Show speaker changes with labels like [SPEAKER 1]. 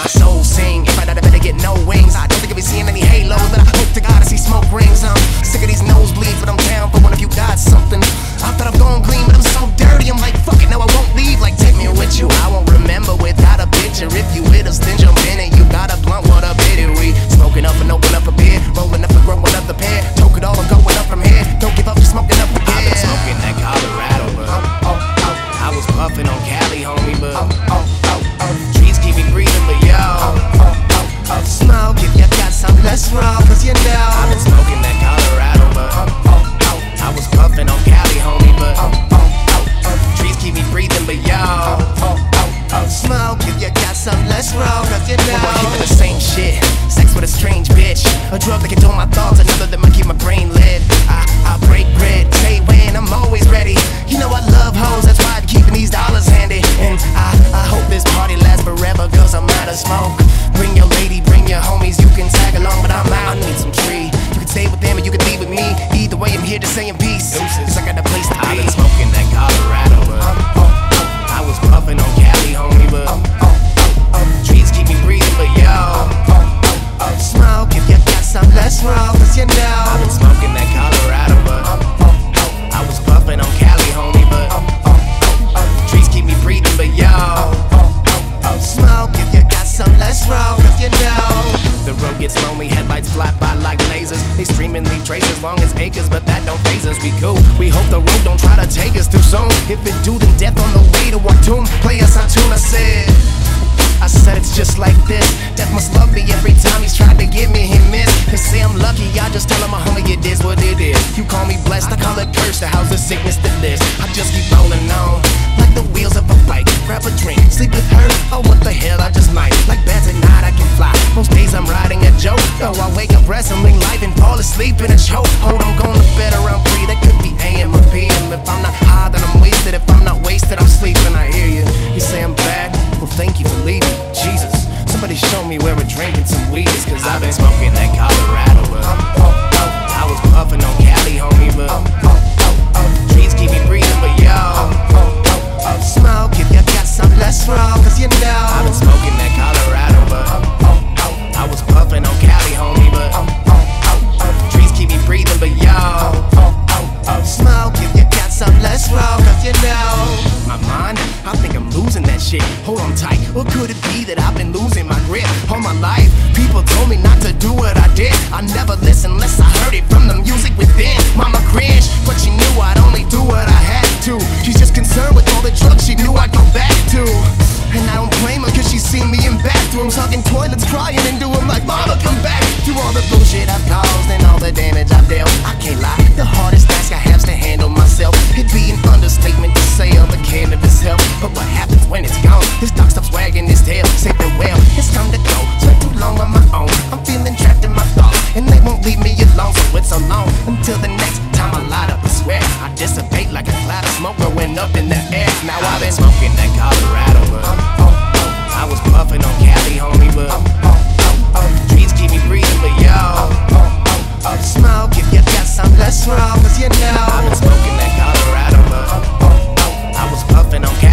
[SPEAKER 1] my soul sing. If I die, I better get no wings. I don't think I'll be seeing any halos, but I hope to God I see smoke rings. I'm sick of these nosebleeds, but I'm down for one if you got something. I thought I'm going green, but I'm so dirty. I'm like, fuck it, no, I won't leave. Like, take me with you. I won't remember without a picture. If you hit a stench a minute, you got a blunt, what a bit we Smoking up and open up a beer, rolling up and growing up the pair. Toke it all, I'm going up from here. Don't give up, just smoking up again.
[SPEAKER 2] I've been smoking that Colorado, but oh, oh, oh. I was puffing on Cali, homie, but
[SPEAKER 1] know. I'm keeping the same shit. Sex with a strange bitch. A drug that control my thoughts, another that might keep my brain lit. Let's you know.
[SPEAKER 2] The road gets lonely, headlights fly by like lasers. They stream and leave traces long as acres, but that don't faze us. We cool. We hope the road don't try to take us too soon. If it do, then death on the way to our tomb.
[SPEAKER 1] Play us our tune, I said. I said it's just like this. Death must love me every time he's tried to get me, he missed. They say I'm lucky, I just tell him, homie, it is what it is. You call me blessed, I call it cursed. The house choke. Hold on, going to bed around three. That could be AM or PM. If I'm not high, then I'm wasted. If I'm not wasted, I'm sleeping. I hear you. You say I'm bad. Well, thank you for leaving. Jesus, somebody show me where we're drinking some weed. is, Cause
[SPEAKER 2] I've been smoking that Colorado, but oh, oh, I was puffing on Cali, homie, but oh, trees keep me breathing, but yo.
[SPEAKER 1] Smoke if you got some, let's roll. Cause you know.
[SPEAKER 2] I've been smoking that Colorado, but I was puffing on Cali, homie,
[SPEAKER 1] you know.
[SPEAKER 2] My mind, I think I'm losing that shit.
[SPEAKER 1] Hold on tight. What could it be that I've been losing my grip all my life? People told me not to do what I did. I never listened unless I heard it from the music within. Mama cringed, but she knew I'd only do what I had to. She's just concerned with all the drugs she knew I'd go back to. And I don't blame her cause she seen me in bathrooms, hugging toilets, crying into them like, Mama, come back. Through all the bullshit I've caused and all the damage I've dealt. I can't lie, the hardest I'm blessed when I you know I've been smoking that Colorado, love. I was puffing on gas.